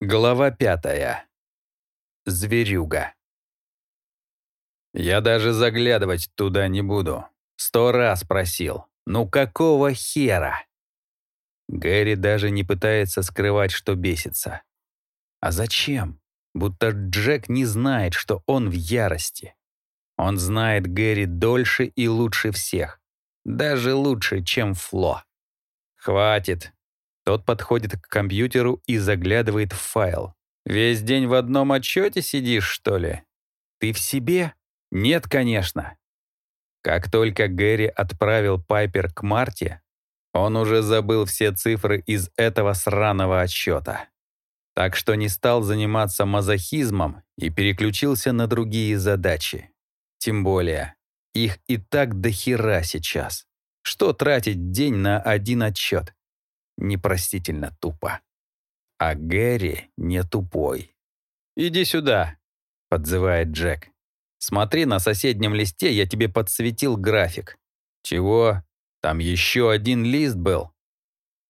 Глава пятая. Зверюга. Я даже заглядывать туда не буду. Сто раз просил. Ну какого хера? Гэри даже не пытается скрывать, что бесится. А зачем? Будто Джек не знает, что он в ярости. Он знает Гэри дольше и лучше всех. Даже лучше, чем Фло. Хватит, тот подходит к компьютеру и заглядывает в файл. «Весь день в одном отчете сидишь, что ли? Ты в себе? Нет, конечно». Как только Гэри отправил Пайпер к Марте, он уже забыл все цифры из этого сраного отчета. Так что не стал заниматься мазохизмом и переключился на другие задачи. Тем более, их и так до хера сейчас. Что тратить день на один отчет? Непростительно тупо. А Гэри не тупой. «Иди сюда», — подзывает Джек. «Смотри, на соседнем листе я тебе подсветил график». «Чего? Там еще один лист был?»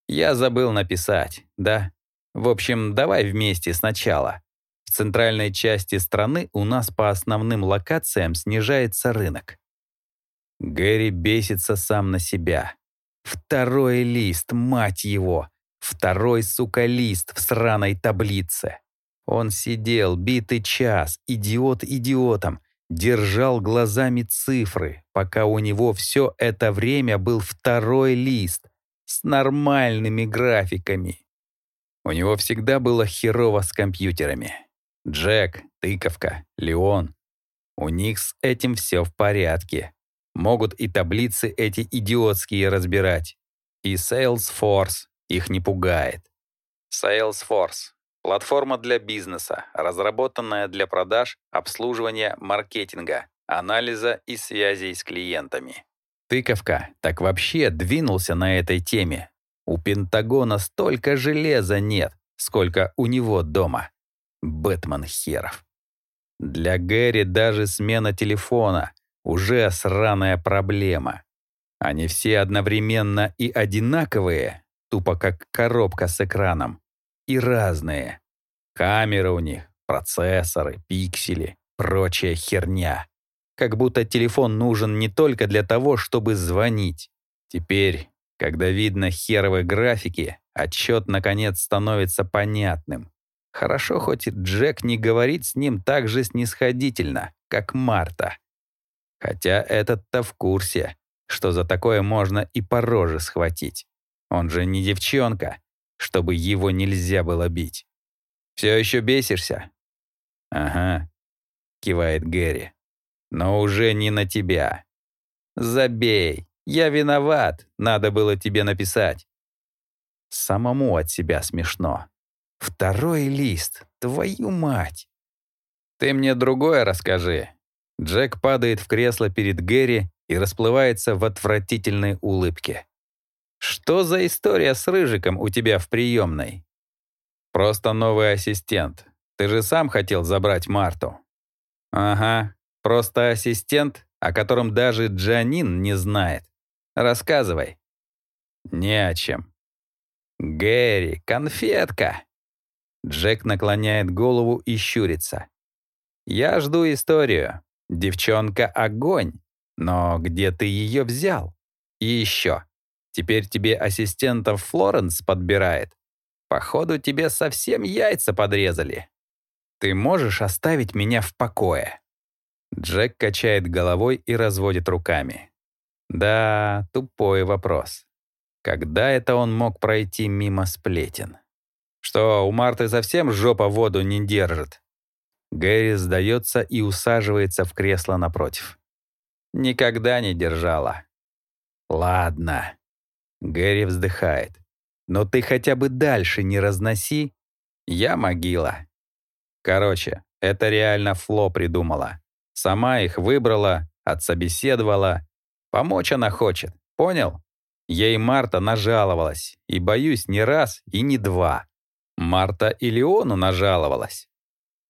«Я забыл написать, да? В общем, давай вместе сначала. В центральной части страны у нас по основным локациям снижается рынок». Гэри бесится сам на себя. Второй лист, мать его! Второй, сука, лист в сраной таблице. Он сидел битый час, идиот идиотом, держал глазами цифры, пока у него все это время был второй лист с нормальными графиками. У него всегда было херово с компьютерами. Джек, тыковка, Леон. У них с этим все в порядке. Могут и таблицы эти идиотские разбирать. И Salesforce их не пугает. Salesforce — платформа для бизнеса, разработанная для продаж, обслуживания, маркетинга, анализа и связей с клиентами. Тыковка так вообще двинулся на этой теме. У Пентагона столько железа нет, сколько у него дома. Бэтмен херов. Для Гэри даже смена телефона уже сраная проблема. Они все одновременно и одинаковые, тупо как коробка с экраном, и разные. Камеры у них, процессоры, пиксели, прочая херня. Как будто телефон нужен не только для того, чтобы звонить. Теперь, когда видно херовые графики, отчет наконец становится понятным. Хорошо, хоть Джек не говорит с ним так же снисходительно, как Марта. Хотя этот-то в курсе, что за такое можно и по роже схватить. Он же не девчонка, чтобы его нельзя было бить. «Все еще бесишься?» «Ага», — кивает Гэри. «Но уже не на тебя. Забей, я виноват, надо было тебе написать». Самому от себя смешно. Второй лист, твою мать. Ты мне другое расскажи, Джек падает в кресло перед Гэри и расплывается в отвратительной улыбке. «Что за история с Рыжиком у тебя в приемной?» «Просто новый ассистент. Ты же сам хотел забрать Марту». «Ага, просто ассистент, о котором даже Джанин не знает. Рассказывай». «Не о чем». «Гэри, конфетка!» Джек наклоняет голову и щурится. «Я жду историю. Девчонка — огонь. Но где ты ее взял? И еще. Теперь тебе ассистентов Флоренс подбирает. Походу, тебе совсем яйца подрезали. Ты можешь оставить меня в покое?» Джек качает головой и разводит руками. Да, тупой вопрос. Когда это он мог пройти мимо сплетен? Что, у Марты совсем жопа воду не держит? Гэри сдается и усаживается в кресло напротив. Никогда не держала. Ладно. Гэри вздыхает. Но ты хотя бы дальше не разноси. Я могила. Короче, это реально Фло придумала. Сама их выбрала, отсобеседовала. Помочь она хочет, понял? Ей Марта нажаловалась, и, боюсь, не раз и не два. Марта и Леону нажаловалась.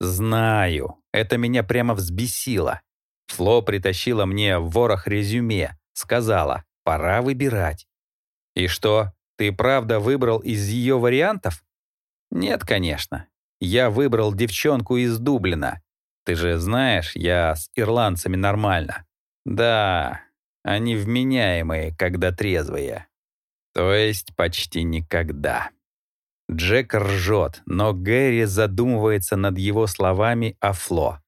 Знаю, это меня прямо взбесило. Фло притащила мне ворох резюме, сказала, пора выбирать. И что, ты правда выбрал из ее вариантов? Нет, конечно. я выбрал девчонку из Дублина. Ты же знаешь, я с ирландцами нормально. Да, они вменяемые, когда трезвые. То есть почти никогда. Джек ржет, но Гэри задумывается над его словами о Фло.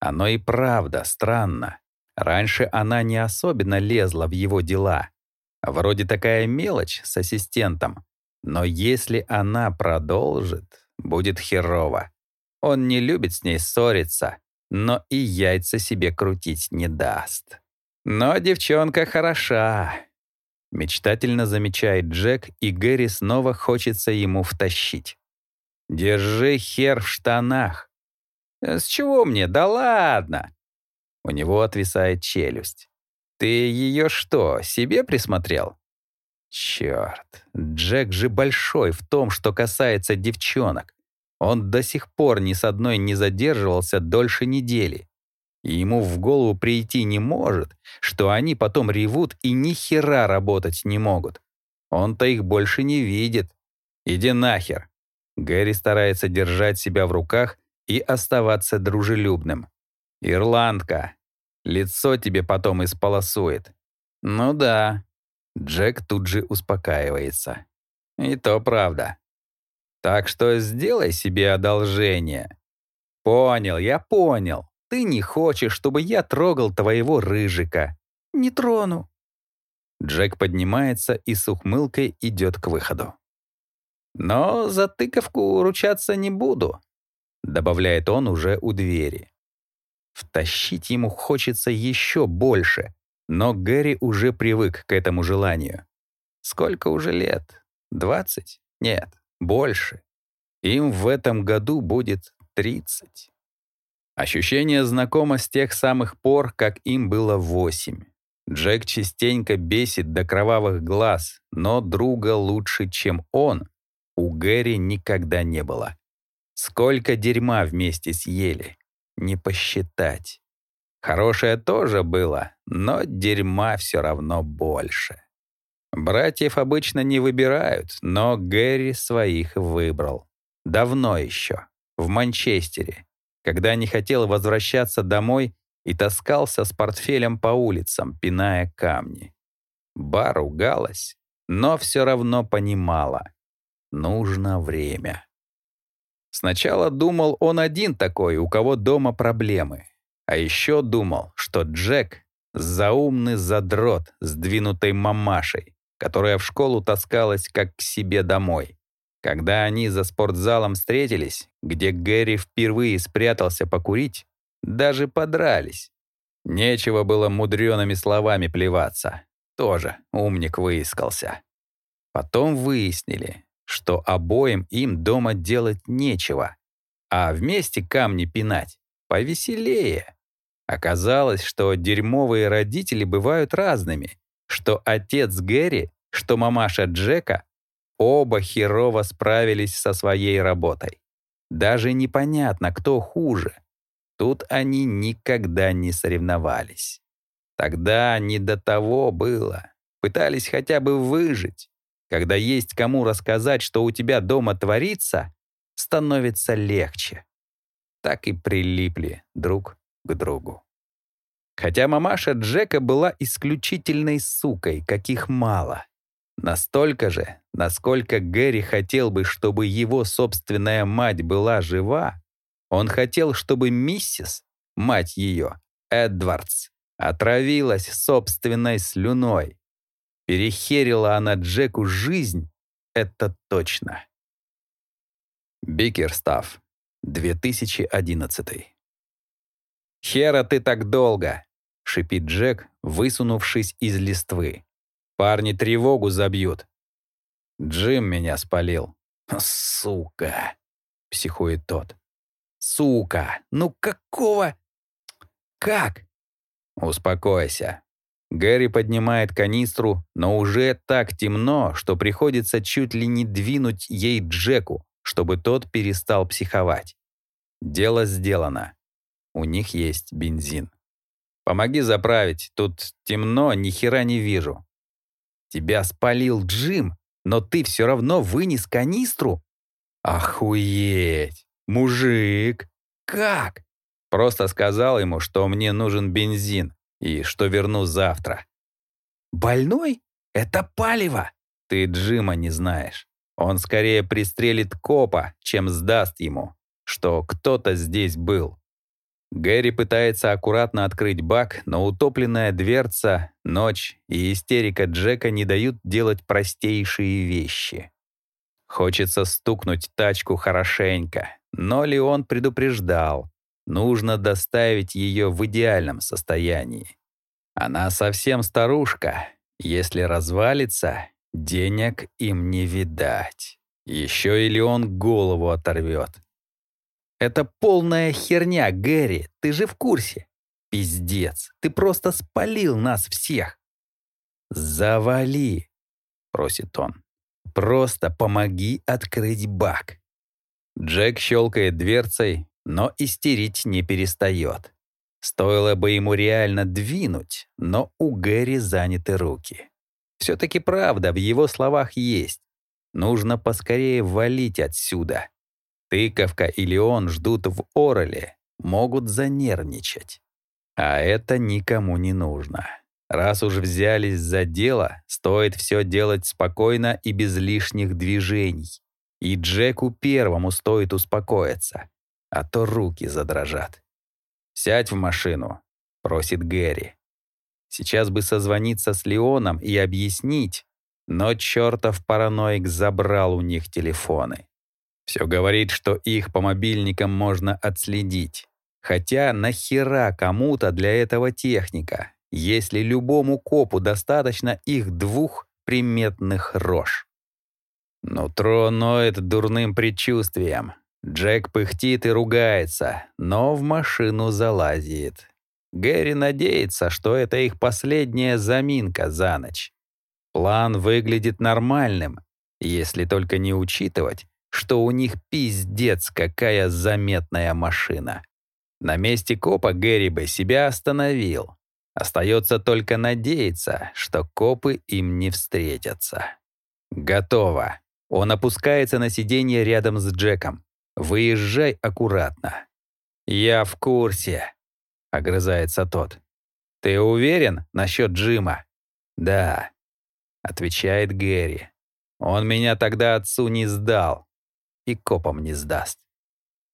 Оно и правда странно. Раньше она не особенно лезла в его дела. Вроде такая мелочь с ассистентом. Но если она продолжит, будет херово. Он не любит с ней ссориться, но и яйца себе крутить не даст. Но девчонка хороша. Мечтательно замечает Джек, и Гэри снова хочется ему втащить. «Держи хер в штанах». «С чего мне? Да ладно!» У него отвисает челюсть. «Ты ее что, себе присмотрел?» Черт, Джек же большой в том, что касается девчонок. Он до сих пор ни с одной не задерживался дольше недели. И ему в голову прийти не может, что они потом ревут и ни хера работать не могут. Он-то их больше не видит. Иди нахер. Гэри старается держать себя в руках и оставаться дружелюбным. Ирландка. Лицо тебе потом исполосует. Ну да. Джек тут же успокаивается. И то правда. Так что сделай себе одолжение. Понял, я понял. Ты не хочешь, чтобы я трогал твоего рыжика. Не трону. Джек поднимается и с ухмылкой идет к выходу. «Но за тыковку ручаться не буду», — добавляет он уже у двери. Втащить ему хочется еще больше, но Гэри уже привык к этому желанию. Сколько уже лет? Двадцать? Нет, больше. Им в этом году будет тридцать. Ощущение знакомо с тех самых пор, как им было восемь. Джек частенько бесит до кровавых глаз, но друга лучше, чем он, у Гэри никогда не было. Сколько дерьма вместе съели, не посчитать. Хорошее тоже было, но дерьма все равно больше. Братьев обычно не выбирают, но Гэри своих выбрал. Давно еще, в Манчестере, когда не хотел возвращаться домой и таскался с портфелем по улицам, пиная камни. Ба ругалась, но все равно понимала. Нужно время. Сначала думал, он один такой, у кого дома проблемы. А еще думал, что Джек — заумный задрот, сдвинутой мамашей, которая в школу таскалась как к себе домой. Когда они за спортзалом встретились, где Гэри впервые спрятался покурить, даже подрались. Нечего было мудреными словами плеваться. Тоже умник выискался. Потом выяснили, что обоим им дома делать нечего, а вместе камни пинать повеселее. Оказалось, что дерьмовые родители бывают разными, что отец Гэри, что мамаша Джека Оба херово справились со своей работой. Даже непонятно, кто хуже. Тут они никогда не соревновались. Тогда не до того было. Пытались хотя бы выжить. Когда есть кому рассказать, что у тебя дома творится, становится легче. Так и прилипли друг к другу. Хотя мамаша Джека была исключительной сукой, каких мало. Настолько же, насколько Гэри хотел бы, чтобы его собственная мать была жива, он хотел, чтобы миссис, мать ее, Эдвардс, отравилась собственной слюной. Перехерила она Джеку жизнь, это точно. Бикерстав, 2011 «Хера ты так долго!» — шипит Джек, высунувшись из листвы. Парни тревогу забьют. Джим меня спалил. Сука, психует тот. Сука, ну какого? Как? Успокойся. Гэри поднимает канистру, но уже так темно, что приходится чуть ли не двинуть ей Джеку, чтобы тот перестал психовать. Дело сделано. У них есть бензин. Помоги заправить, тут темно, ни хера не вижу. Тебя спалил Джим, но ты все равно вынес канистру? Охуеть! Мужик! Как? Просто сказал ему, что мне нужен бензин и что верну завтра. Больной? Это палево! Ты Джима не знаешь. Он скорее пристрелит копа, чем сдаст ему, что кто-то здесь был. Гэри пытается аккуратно открыть бак, но утопленная дверца, ночь и истерика Джека не дают делать простейшие вещи. Хочется стукнуть тачку хорошенько, но Леон предупреждал. Нужно доставить ее в идеальном состоянии. Она совсем старушка. Если развалится, денег им не видать. Еще и Леон голову оторвет. Это полная херня, Гэри, ты же в курсе. Пиздец, ты просто спалил нас всех. Завали, просит он. Просто помоги открыть бак. Джек щелкает дверцей, но истерить не перестает. Стоило бы ему реально двинуть, но у Гэри заняты руки. Все-таки правда в его словах есть. Нужно поскорее валить отсюда. Тыковка или он ждут в Ореле, могут занервничать. А это никому не нужно. Раз уж взялись за дело, стоит все делать спокойно и без лишних движений. И Джеку первому стоит успокоиться, а то руки задрожат. «Сядь в машину», — просит Гэри. Сейчас бы созвониться с Леоном и объяснить, но чертов параноик забрал у них телефоны. Все говорит, что их по мобильникам можно отследить. Хотя нахера кому-то для этого техника, если любому копу достаточно их двух приметных рож? Нутро ноет дурным предчувствием. Джек пыхтит и ругается, но в машину залазит. Гэри надеется, что это их последняя заминка за ночь. План выглядит нормальным, если только не учитывать, что у них пиздец какая заметная машина. На месте копа Гэри бы себя остановил. Остается только надеяться, что копы им не встретятся. Готово. Он опускается на сиденье рядом с Джеком. «Выезжай аккуратно». «Я в курсе», — огрызается тот. «Ты уверен насчет Джима?» «Да», — отвечает Гэри. «Он меня тогда отцу не сдал и копам не сдаст.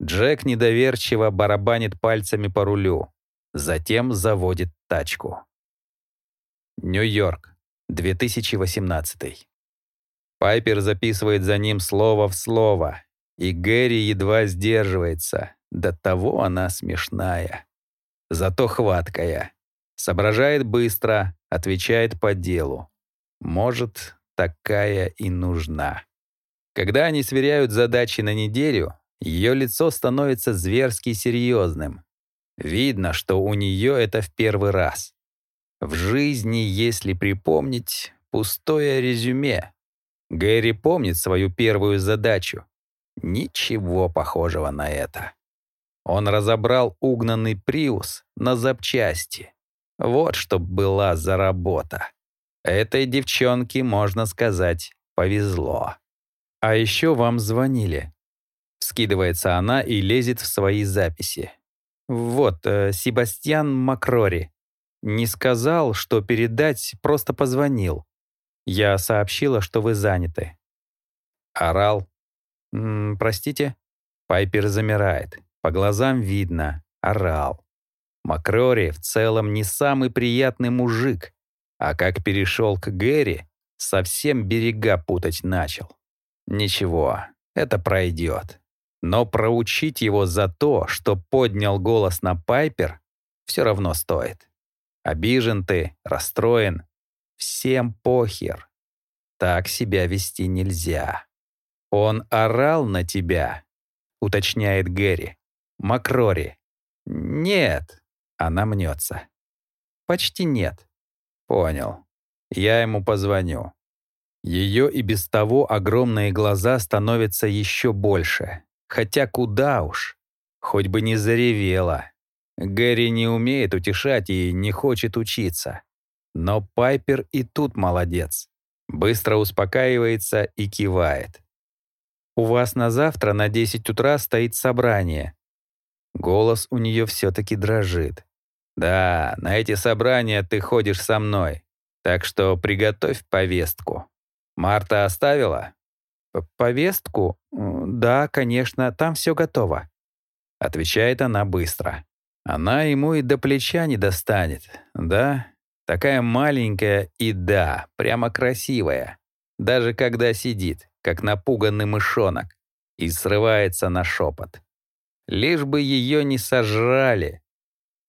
Джек недоверчиво барабанит пальцами по рулю, затем заводит тачку. Нью-Йорк, 2018. Пайпер записывает за ним слово в слово, и Гэри едва сдерживается. До того она смешная. Зато хваткая. Соображает быстро, отвечает по делу. Может, такая и нужна. Когда они сверяют задачи на неделю, ее лицо становится зверски серьезным. Видно, что у нее это в первый раз. В жизни, если припомнить, пустое резюме. Гэри помнит свою первую задачу. Ничего похожего на это. Он разобрал угнанный Приус на запчасти. Вот что была за работа. Этой девчонке, можно сказать, повезло. «А еще вам звонили». Скидывается она и лезет в свои записи. «Вот, э, Себастьян Макрори. Не сказал, что передать, просто позвонил. Я сообщила, что вы заняты». Орал. «М -м, «Простите?» Пайпер замирает. По глазам видно. Орал. Макрори в целом не самый приятный мужик, а как перешел к Гэри, совсем берега путать начал. Ничего, это пройдет. Но проучить его за то, что поднял голос на Пайпер, все равно стоит. Обижен ты, расстроен. Всем похер. Так себя вести нельзя. Он орал на тебя, уточняет Гэри. Макрори. Нет. Она мнется. Почти нет. Понял. Я ему позвоню. Ее и без того огромные глаза становятся еще больше. Хотя куда уж. Хоть бы не заревела. Гэри не умеет утешать и не хочет учиться. Но Пайпер и тут молодец. Быстро успокаивается и кивает. у вас на завтра на 10 утра стоит собрание». Голос у нее все-таки дрожит. «Да, на эти собрания ты ходишь со мной, так что приготовь повестку. Марта оставила?» «Повестку? Да, конечно, там все готово», — отвечает она быстро. Она ему и до плеча не достанет, да? Такая маленькая и да, прямо красивая. Даже когда сидит, как напуганный мышонок, и срывается на шепот. Лишь бы ее не сожрали.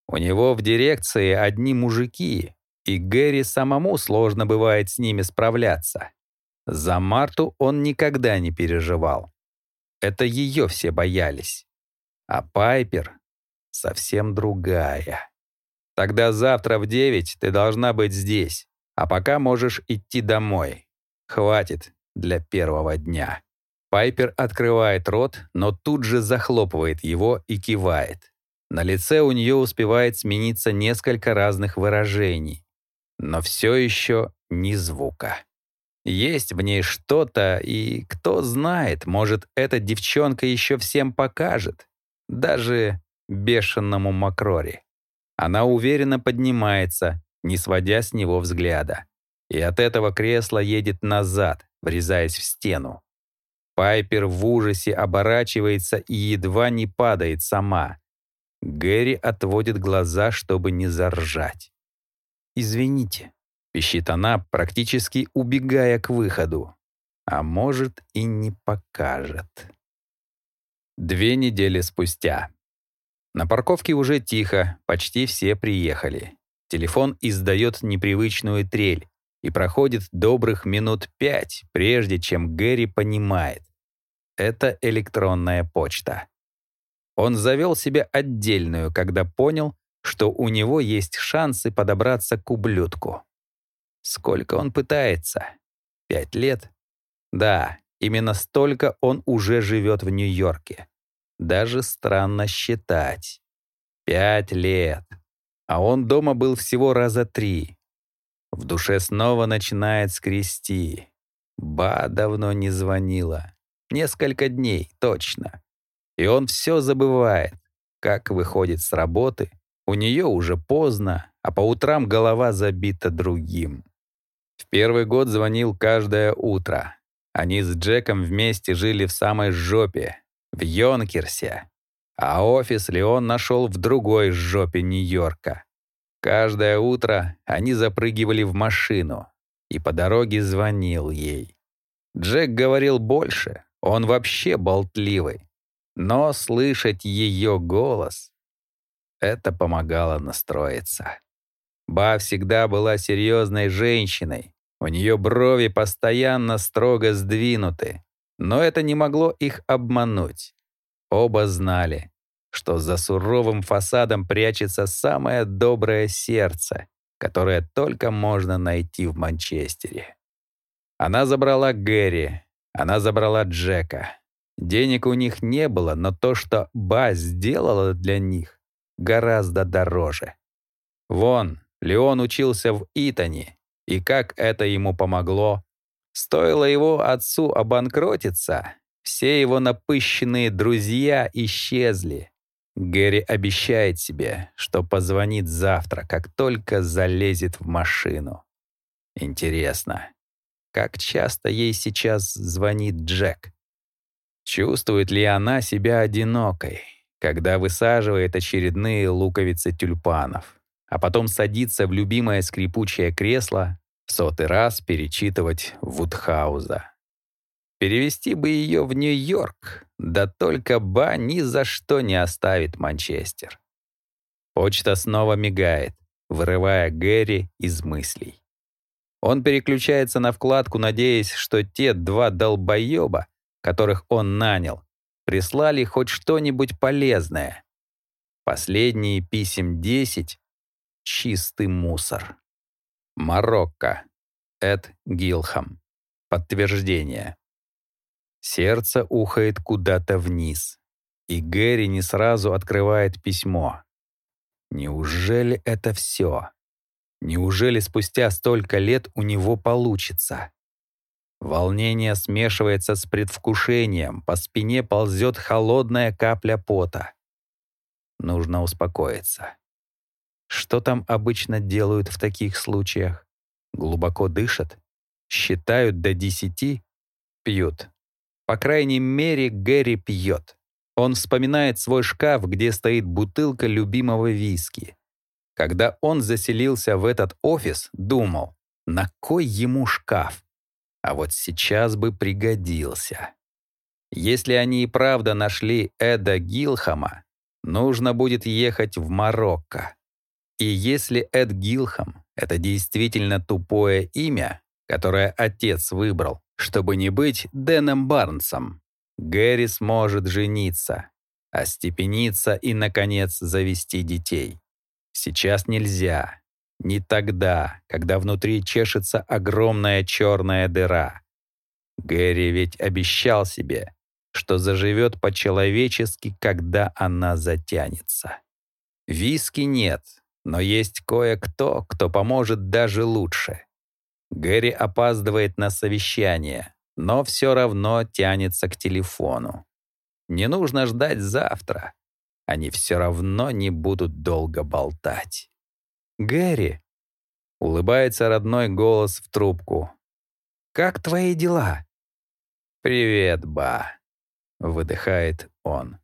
У него в дирекции одни мужики, и Гэри самому сложно бывает с ними справляться. За Марту он никогда не переживал. Это ее все боялись. А Пайпер совсем другая. Тогда завтра в девять ты должна быть здесь, а пока можешь идти домой. Хватит для первого дня». Пайпер открывает рот, но тут же захлопывает его и кивает. На лице у нее успевает смениться несколько разных выражений, но все еще ни звука. Есть в ней что-то, и кто знает, может, эта девчонка еще всем покажет. Даже бешеному Макрори. Она уверенно поднимается, не сводя с него взгляда. И от этого кресла едет назад, врезаясь в стену. Пайпер в ужасе оборачивается и едва не падает сама. Гэри отводит глаза, чтобы не заржать. «Извините», — пищит она, практически убегая к выходу. А может, и не покажет. Две недели спустя. На парковке уже тихо, почти все приехали. Телефон издает непривычную трель, и проходит добрых минут пять, прежде чем Гэри понимает. Это электронная почта. Он завел себе отдельную, когда понял, что у него есть шансы подобраться к ублюдку. Сколько он пытается? Пять лет? Да, именно столько он уже живет в Нью-Йорке. Даже странно считать. Пять лет. А он дома был всего раза три. В душе снова начинает скрести. Ба давно не звонила. Несколько дней, точно. И он все забывает. Как выходит с работы, у нее уже поздно, а по утрам голова забита другим. В первый год звонил каждое утро. Они с Джеком вместе жили в самой жопе, в Йонкерсе, а офис Леон нашел в другой жопе Нью-Йорка. Каждое утро они запрыгивали в машину, и по дороге звонил ей. Джек говорил больше, он вообще болтливый, но слышать ее голос — это помогало настроиться. Ба всегда была серьезной женщиной, у нее брови постоянно строго сдвинуты, но это не могло их обмануть. Оба знали, что за суровым фасадом прячется самое доброе сердце, которое только можно найти в Манчестере. Она забрала Гэри, она забрала Джека. Денег у них не было, но то, что Ба сделала для них, гораздо дороже. Вон, Леон учился в Итоне, и как это ему помогло, Стоило его отцу обанкротиться, все его напыщенные друзья исчезли. Гэри обещает себе, что позвонит завтра, как только залезет в машину. Интересно, как часто ей сейчас звонит Джек? Чувствует ли она себя одинокой, когда высаживает очередные луковицы тюльпанов, а потом садится в любимое скрипучее кресло сотый раз перечитывать Вудхауза. Перевести бы ее в Нью-Йорк, да только Ба ни за что не оставит Манчестер. Почта снова мигает, вырывая Гэри из мыслей. Он переключается на вкладку, надеясь, что те два долбоеба, которых он нанял, прислали хоть что-нибудь полезное. Последние писем 10 — чистый мусор. Марокко. Эд Гилхам. Подтверждение. Сердце ухает куда-то вниз, и Гэри не сразу открывает письмо. Неужели это все? Неужели спустя столько лет у него получится? Волнение смешивается с предвкушением, по спине ползет холодная капля пота. Нужно успокоиться. Что там обычно делают в таких случаях? Глубоко дышат? Считают до десяти? Пьют. По крайней мере, Гэри пьет. Он вспоминает свой шкаф, где стоит бутылка любимого виски. Когда он заселился в этот офис, думал, на кой ему шкаф? А вот сейчас бы пригодился. Если они и правда нашли Эда Гилхама, нужно будет ехать в Марокко. И если Эд Гилхам — это действительно тупое имя, которое отец выбрал, чтобы не быть Дэном Барнсом, Гэри сможет жениться, остепениться и, наконец, завести детей. Сейчас нельзя. Не тогда, когда внутри чешется огромная черная дыра. Гэри ведь обещал себе, что заживет по-человечески, когда она затянется. Виски нет, но есть кое-кто, кто поможет даже лучше. Гэри опаздывает на совещание, но все равно тянется к телефону. Не нужно ждать завтра. Они все равно не будут долго болтать. «Гэри!» — улыбается родной голос в трубку. «Как твои дела?» «Привет, ба!» — выдыхает он.